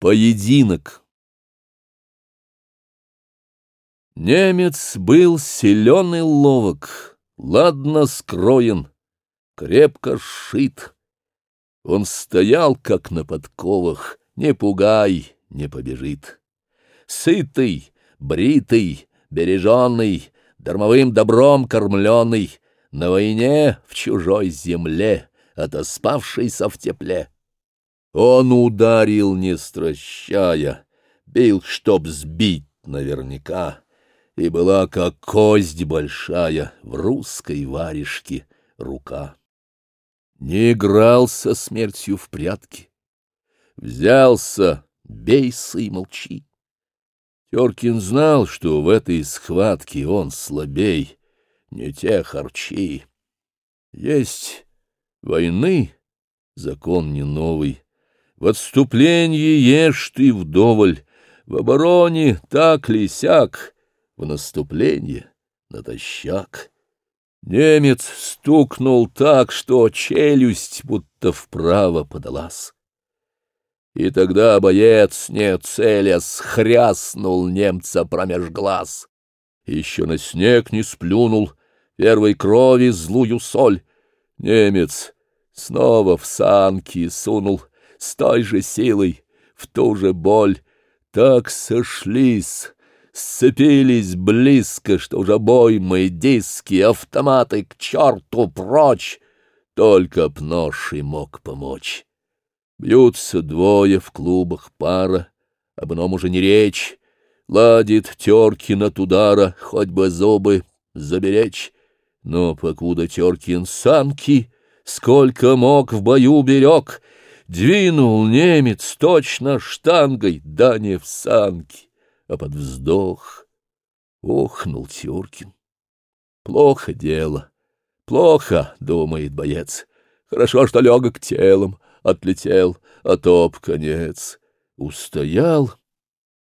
Поединок Немец был силен и ловок, ладно скроен, крепко сшит. Он стоял, как на подковах, не пугай, не побежит. Сытый, бритый, береженный, дармовым добром кормленный, на войне в чужой земле, отоспавшийся в тепле. Он ударил, не стращая, бил, чтоб сбить наверняка, и была, как кость большая, в русской варежке рука. Не играл со смертью в прятки. Взялся, бейся и молчи. Теркин знал, что в этой схватке он слабей, не те харчи. Есть войны, закон не новый, в отступлении ешь ты вдоволь, в обороне так ли сяк, в наступлении натощак. Немец стукнул так, что челюсть будто вправо подалась. И тогда боец, не целя, схряснул немца промеж глаз. Еще на снег не сплюнул, первой крови злую соль. Немец снова в санки сунул — с той же силой, в ту же боль, так сошлись, сцепились близко, что уже обоймы, диски, автоматы к черту прочь, только б нож и мог помочь. Бьются двое в клубах пара, об ином уже не речь, ладит Теркин от удара, хоть бы зубы заберечь. Но покуда Теркин санки, сколько мог в бою берег — Двинул немец точно штангой, да не в санки, а под вздох. Охнул Тюркин. Плохо дело, плохо, думает боец. Хорошо, что легок телом, отлетел, а топ конец. Устоял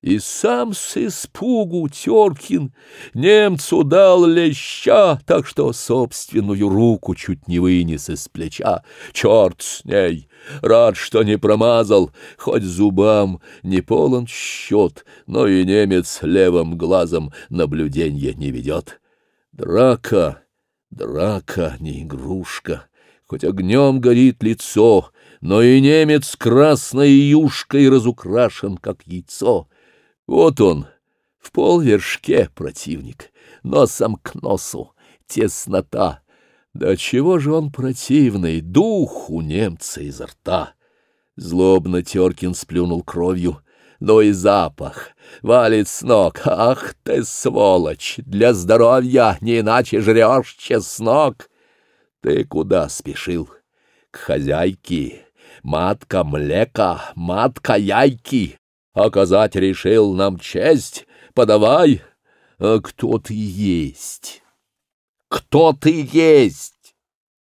и сам с испугу Теркин немцу дал леща, так что собственную руку чуть не вынес из плеча. Черт с ней! Рад, что не промазал, хоть зубам не полон счет, но и немец левым глазом наблюденье не ведет. Драка, драка, не игрушка, хоть огнем горит лицо, но и немец красной юшкой разукрашен, как яйцо — вот он, в полвершке противник, носом к носу, теснота. Да чего же он противный, дух у немца изо рта! Злобно Теркин сплюнул кровью, но и запах. Валит с ног, ах ты, сволочь, для здоровья не иначе жрешь чеснок. Ты куда спешил? К хозяйке, матка млека, матка яйки. А оказать решил нам честь, подавай, а кто ты есть? Кто ты есть,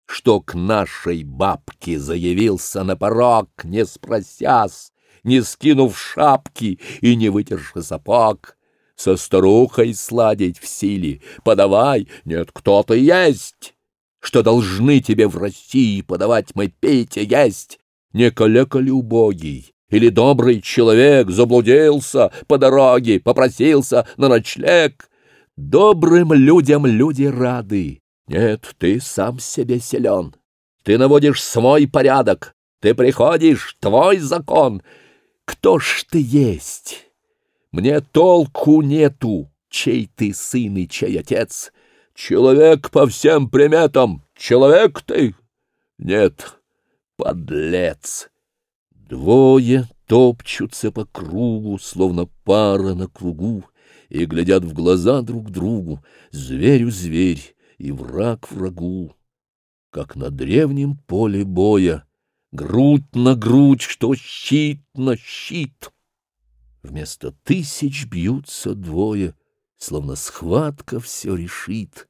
что к нашей бабке заявился на порог, не спросясь, не скинув шапки и не вытерши сапог? Со старухой сладить в силе, подавай, нет, кто ты есть, что должны тебе в России подавать мы пить и есть, не калека ли убогий, или добрый человек заблудился по дороге, попросился на ночлег. Добрым людям люди рады. Нет, ты сам себе силен. Ты наводишь свой порядок. Ты приходишь, твой закон. Кто ж ты есть? Мне толку нету, чей ты сын и чей отец. Человек по всем приметам. Человек ты? Нет, подлец. Двое топчутся по кругу, словно пара на кругу, и глядят в глаза друг другу, зверю зверь и враг врагу. Как на древнем поле боя, грудь на грудь, что щит на щит. Вместо тысяч бьются двое, словно схватка все решит.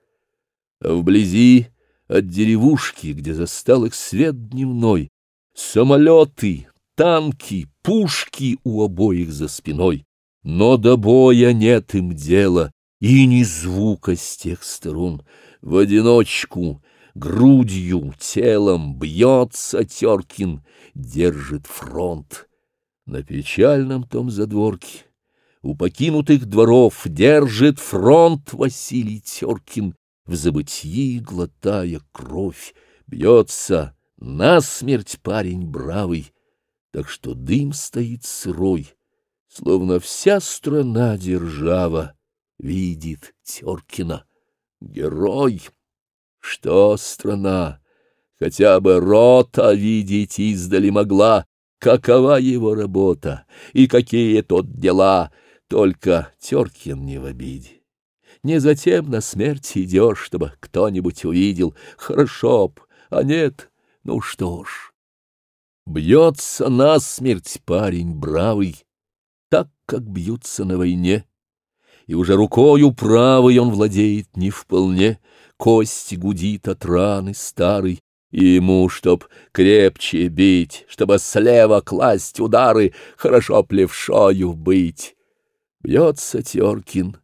А вблизи от деревушки, где застал их свет дневной, самолеты танки, пушки у обоих за спиной, но до боя нет им дела, и ни звука с тех сторон. В одиночку, грудью, телом бьется Теркин, держит фронт. На печальном том задворке у покинутых дворов держит фронт Василий Теркин, в забытьи глотая кровь, бьется насмерть парень бравый, так что дым стоит сырой, словно вся страна держава видит Теркина. Герой! Что страна? Хотя бы рота видеть издали могла, какова его работа и какие тот дела. Только Теркин не в обиде. Не затем на смерть идешь, чтобы кто-нибудь увидел. Хорошо б, а нет, ну что ж. Бьется насмерть парень бравый, так, как бьются на войне, И уже рукою правой он владеет не вполне, Кость гудит от раны старой, и ему, чтоб крепче бить, чтобы слева класть удары, хорошо плевшою быть. Бьется Теркин,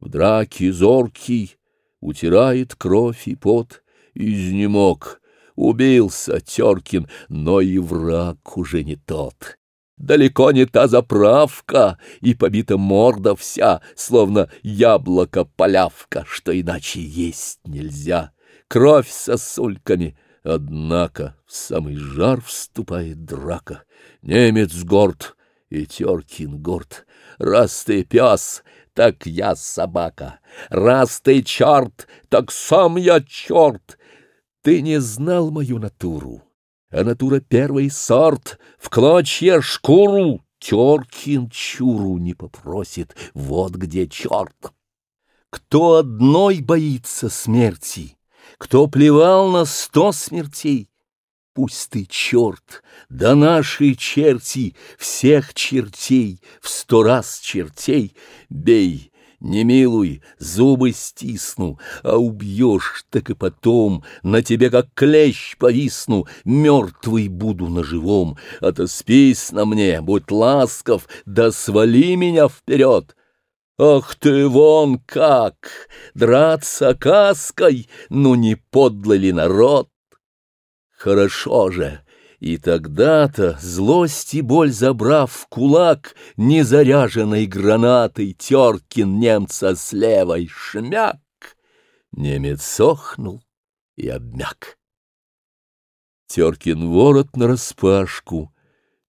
в драке зоркий, утирает кровь и пот, изнемог — Убился Теркин, но и враг уже не тот. Далеко не та заправка, и побита морда вся, словно яблоко-полявка, что иначе есть нельзя. Кровь сосульками — Однако в самый жар вступает драка. Немец горд и Теркин горд. Раз ты пес, так я собака. Раз ты черт, так сам я черт. Ты не знал мою натуру, а натура первый сорт, в клочья шкуру, Теркин чуру не попросит, вот где черт. Кто одной боится смерти, кто плевал на сто смертей, Пусть ты черт, да нашей черти, всех чертей, в сто раз чертей, бей, не милуй, зубы стисну, а убьешь, так и потом на тебе как клещ повисну, мертвый буду на живом, отоспись на мне, будь ласков, да свали меня вперед. Ах ты вон как! Драться каской, ну не подлый ли народ? Хорошо же, и тогда-то злость и боль забрав в кулак Незаряженной гранатой Теркин немца с левой шмяк, Немец сохнул и обмяк. Теркин ворот нараспашку,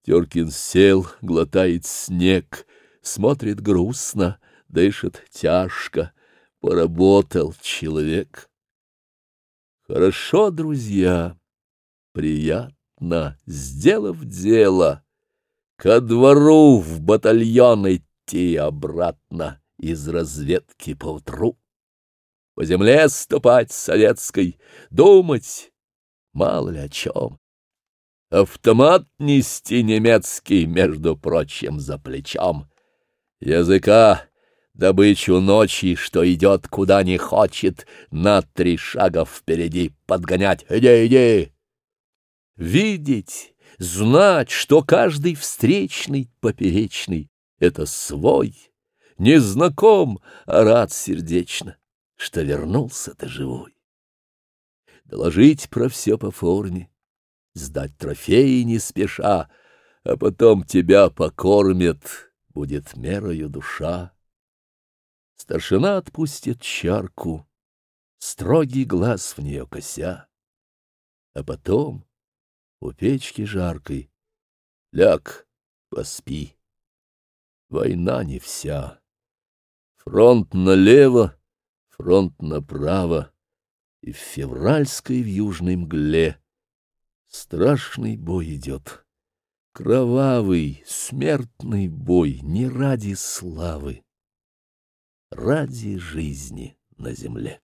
Теркин сел, глотает снег, Смотрит грустно, дышит тяжко, Поработал человек. Хорошо, друзья, приятно обратно, сделав дело, ко двору в батальон идти обратно из разведки поутру. По земле ступать советской, думать мало ли о чем. Автомат нести немецкий, между прочим, за плечом. Языка добычу ночи, что идет куда не хочет, на три шага впереди подгонять. «Иди, иди!» Видеть, знать, что каждый встречный, поперечный — это свой, не знаком, а рад сердечно, что вернулся ты живой. Доложить про все по форме, сдать трофеи не спеша, а потом тебя покормят, будет мерою душа. Старшина отпустит чарку, строгий глаз в нее кося. А потом у печки жаркой. Ляг, поспи. Война не вся. Фронт налево, фронт направо, и в февральской в южной мгле страшный бой идет. Кровавый, смертный бой не ради славы, ради жизни на земле.